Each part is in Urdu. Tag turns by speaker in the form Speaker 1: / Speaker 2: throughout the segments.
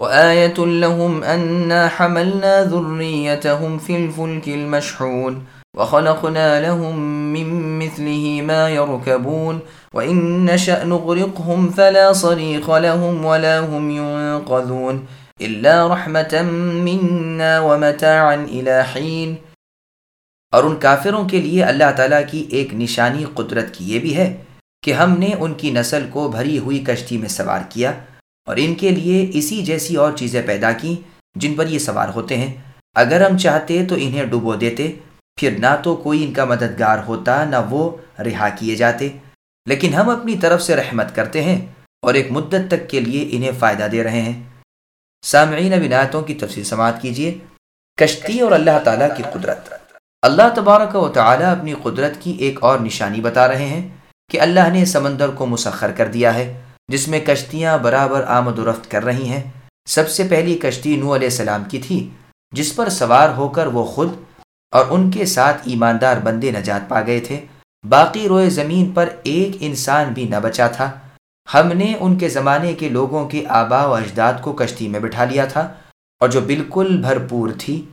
Speaker 1: وآية لهم أنا حملنا ذريتهم في الفلك المشحون وخلقنا لهم من مثله ما يركبون وإن نشأ نغرقهم فلا صريخ لهم ولا هم ينقذون إلا رحمة منا ومتاعا إلى حين.
Speaker 2: اور ان کافروں کے لیے اللہ تعالیٰ کی ایک نشانی قدرت کی یہ بھی ہے کہ ہم نے ان کی نسل کو بھری ہوئی کشتی میں سوار کیا اور ان کے لیے اسی جیسی اور چیزیں پیدا کی جن پر یہ سوار ہوتے ہیں۔ اگر ہم چاہتے تو انہیں ڈبو دیتے، پھر نہ تو کوئی ان کا مددگار ہوتا، نہ وہ رہا کیے جاتے۔ لیکن ہم اپنی طرف سے رحمت کرتے ہیں اور ایک مدت تک کے لیے انہیں فائدہ دے رہے ہیں۔ سامعین بنایتوں کی تفصیل سماعت کیجیے۔ کشتی اور اللہ تعالیٰ کی قدرت۔ اللہ تبارک و تعالیٰ اپنی قدرت کی ایک اور نشانی بتا رہے ہیں کہ اللہ نے سمندر کو مسخر کر دیا ہے۔ جس میں کشتیاں برابر آمد و رفت کر رہی ہیں۔ سب سے پہلی کشتی نو علیہ السلام کی تھی، جس پر سوار ہو کر وہ خود اور ان کے ساتھ ایماندار بندے نجات پا گئے تھے۔ باقی روئے زمین پر ایک انسان بھی نہ بچا تھا۔ ہم نے ان کے زمانے کے لوگوں کے آبا و اجداد کو کشتی میں بٹھا لیا تھا اور جو بالکل بھرپور تھی،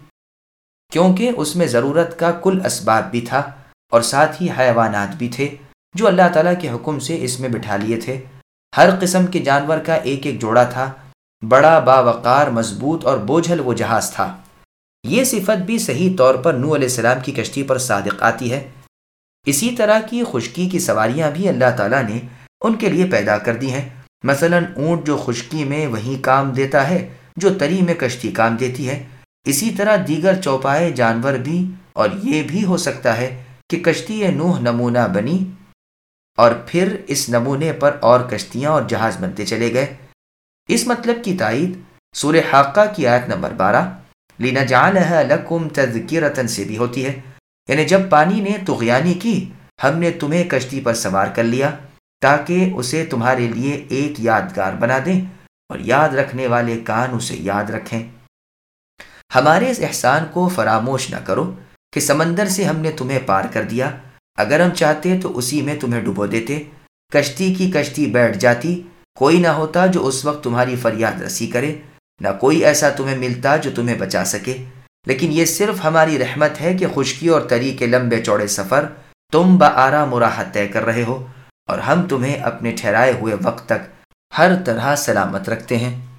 Speaker 2: کیونکہ اس میں ضرورت کا کل اسباب بھی تھا اور ساتھ ہی حیوانات بھی تھے جو اللہ تعالیٰ کے حکم سے اس میں بٹھا لیے تھے۔ ہر قسم کے جانور کا ایک ایک جوڑا تھا، بڑا، باوقار، مضبوط اور بوجھل وہ جہاز تھا۔ یہ صفت بھی صحیح طور پر نو علیہ السلام کی کشتی پر صادق آتی ہے۔ اسی طرح کی خشکی کی سواریاں بھی اللہ تعالیٰ نے ان کے لیے پیدا کر دی ہیں۔ مثلا اونٹ جو خشکی میں وہی کام دیتا ہے، جو تری میں کشتی کام دیتی ہے۔ اسی طرح دیگر چوپائے جانور بھی، اور یہ بھی ہو سکتا ہے کہ کشتی نوح نمونہ بنی۔ اور پھر اس نمونے پر اور کشتیاں اور جہاز بنتے چلے گئے۔ اس مطلب کی تائید سورہ حاقہ کی آیت نمبر بارہ لینا جان لکم تذکرتن سے بھی ہوتی ہے۔ یعنی جب پانی نے تغیانی کی، ہم نے تمہیں کشتی پر سوار کر لیا تاکہ اسے تمہارے لیے ایک یادگار بنا دیں اور یاد رکھنے والے کان اسے یاد رکھیں۔ ہمارے اس احسان کو فراموش نہ کرو کہ سمندر سے ہم نے تمہیں پار کر دیا۔ اگر ہم چاہتے تو اسی میں تمہیں ڈبو دیتے۔ کشتی کی کشتی بیٹھ جاتی۔ کوئی نہ ہوتا جو اس وقت تمہاری فریاد رسی کرے۔ نہ کوئی ایسا تمہیں ملتا جو تمہیں بچا سکے۔ لیکن یہ صرف ہماری رحمت ہے کہ خشکی اور تری کے لمبے چوڑے سفر تم بآرام راحت طے کر رہے ہو اور ہم تمہیں اپنے ٹھہرائے ہوئے وقت تک ہر طرح سلامت رکھتے ہیں۔